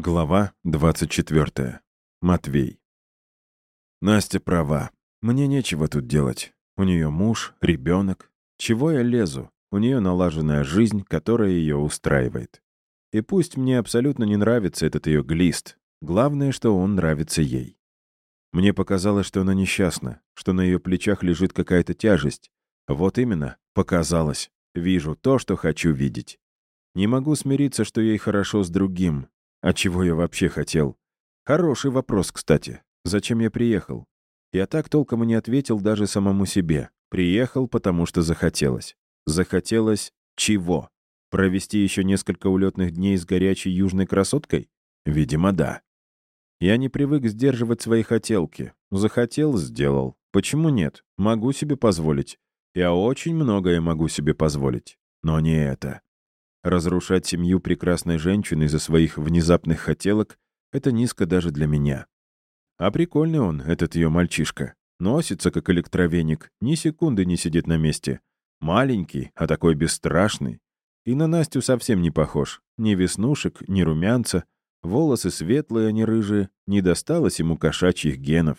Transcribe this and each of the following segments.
Глава 24. Матвей. Настя права. Мне нечего тут делать. У нее муж, ребенок. Чего я лезу? У нее налаженная жизнь, которая ее устраивает. И пусть мне абсолютно не нравится этот ее глист, главное, что он нравится ей. Мне показалось, что она несчастна, что на ее плечах лежит какая-то тяжесть. Вот именно, показалось. Вижу то, что хочу видеть. Не могу смириться, что ей хорошо с другим, а чего я вообще хотел? Хороший вопрос, кстати. Зачем я приехал? Я так толком и не ответил даже самому себе. Приехал, потому что захотелось. Захотелось чего? Провести еще несколько улетных дней с горячей южной красоткой? Видимо, да. Я не привык сдерживать свои хотелки. Захотел — сделал. Почему нет? Могу себе позволить. Я очень многое могу себе позволить. Но не это. Разрушать семью прекрасной женщины из-за своих внезапных хотелок — это низко даже для меня. А прикольный он, этот ее мальчишка. Носится, как электровеник, ни секунды не сидит на месте. Маленький, а такой бесстрашный. И на Настю совсем не похож. Ни веснушек, ни румянца. Волосы светлые, а не рыжие. Не досталось ему кошачьих генов.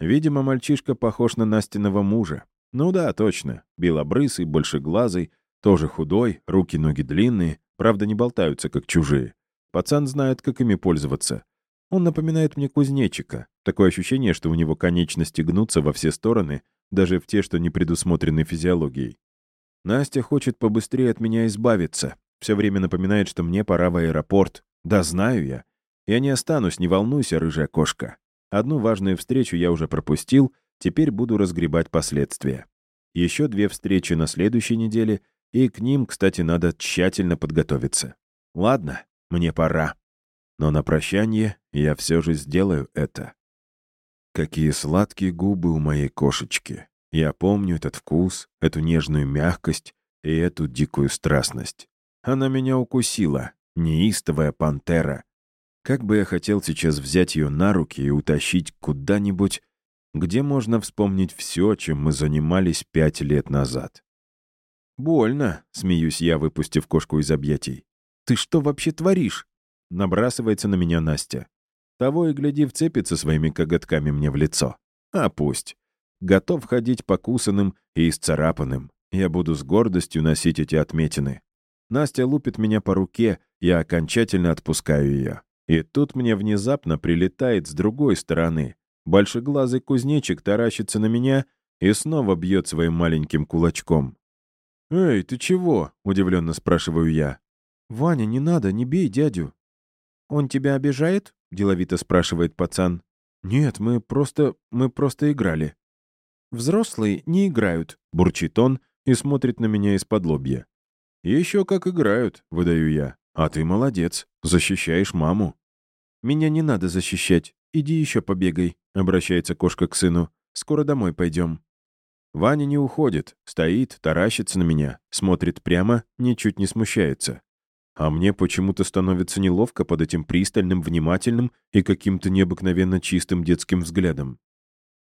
Видимо, мальчишка похож на Настиного мужа. Ну да, точно. Белобрысый, большеглазый, тоже худой, руки-ноги длинные, правда, не болтаются, как чужие. Пацан знает, как ими пользоваться. Он напоминает мне кузнечика. Такое ощущение, что у него конечности гнутся во все стороны, даже в те, что не предусмотрены физиологией. Настя хочет побыстрее от меня избавиться. Все время напоминает, что мне пора в аэропорт. Да, знаю я. Я не останусь, не волнуйся, рыжая кошка. Одну важную встречу я уже пропустил, теперь буду разгребать последствия. Еще две встречи на следующей неделе — и к ним, кстати, надо тщательно подготовиться. Ладно, мне пора. Но на прощание я все же сделаю это. Какие сладкие губы у моей кошечки. Я помню этот вкус, эту нежную мягкость и эту дикую страстность. Она меня укусила, неистовая пантера. Как бы я хотел сейчас взять ее на руки и утащить куда-нибудь, где можно вспомнить все, чем мы занимались пять лет назад. «Больно», — смеюсь я, выпустив кошку из объятий. «Ты что вообще творишь?» — набрасывается на меня Настя. Того и гляди, вцепится своими коготками мне в лицо. А пусть. Готов ходить покусанным и исцарапанным. Я буду с гордостью носить эти отметины. Настя лупит меня по руке, я окончательно отпускаю ее. И тут мне внезапно прилетает с другой стороны. Большеглазый кузнечик таращится на меня и снова бьет своим маленьким кулачком. «Эй, ты чего?» — удивленно спрашиваю я. «Ваня, не надо, не бей дядю». «Он тебя обижает?» — деловито спрашивает пацан. «Нет, мы просто... мы просто играли». «Взрослые не играют», — бурчит он и смотрит на меня из-под лобья. «Еще как играют», — выдаю я. «А ты молодец, защищаешь маму». «Меня не надо защищать. Иди еще побегай», — обращается кошка к сыну. «Скоро домой пойдем». Ваня не уходит, стоит, таращится на меня, смотрит прямо, ничуть не смущается. А мне почему-то становится неловко под этим пристальным, внимательным и каким-то необыкновенно чистым детским взглядом.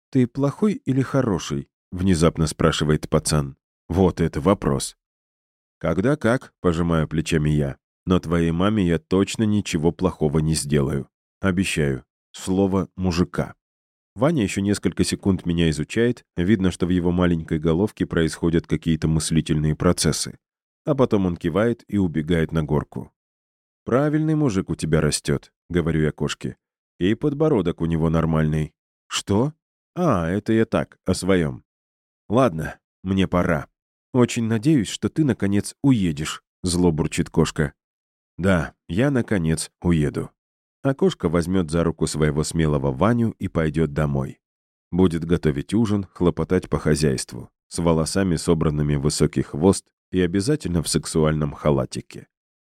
«Ты плохой или хороший?» — внезапно спрашивает пацан. «Вот это вопрос». «Когда как?» — пожимаю плечами я. «Но твоей маме я точно ничего плохого не сделаю. Обещаю. Слово мужика». Ваня еще несколько секунд меня изучает, видно, что в его маленькой головке происходят какие-то мыслительные процессы. А потом он кивает и убегает на горку. «Правильный мужик у тебя растет», — говорю я кошке. «И подбородок у него нормальный». «Что?» «А, это я так, о своем». «Ладно, мне пора. Очень надеюсь, что ты, наконец, уедешь», — зло бурчит кошка. «Да, я, наконец, уеду». А кошка возьмет за руку своего смелого Ваню и пойдет домой. Будет готовить ужин, хлопотать по хозяйству, с волосами, собранными в высокий хвост и обязательно в сексуальном халатике.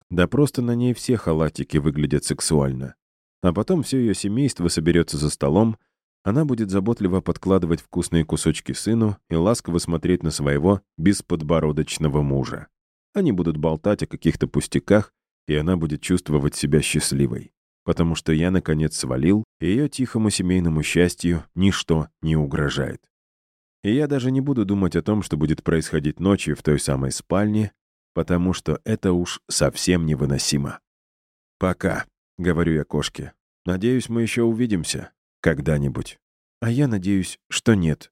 Да просто на ней все халатики выглядят сексуально. А потом все ее семейство соберется за столом, она будет заботливо подкладывать вкусные кусочки сыну и ласково смотреть на своего бесподбородочного мужа. Они будут болтать о каких-то пустяках, и она будет чувствовать себя счастливой потому что я, наконец, свалил, и ее тихому семейному счастью ничто не угрожает. И я даже не буду думать о том, что будет происходить ночью в той самой спальне, потому что это уж совсем невыносимо. Пока. — говорю я кошке. «Надеюсь, мы еще увидимся. Когда-нибудь». «А я надеюсь, что нет»,